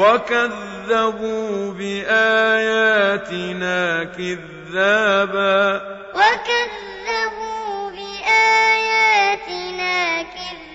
وكذبوا بآياتنا كذابا وكذبوا بآياتنا كذابا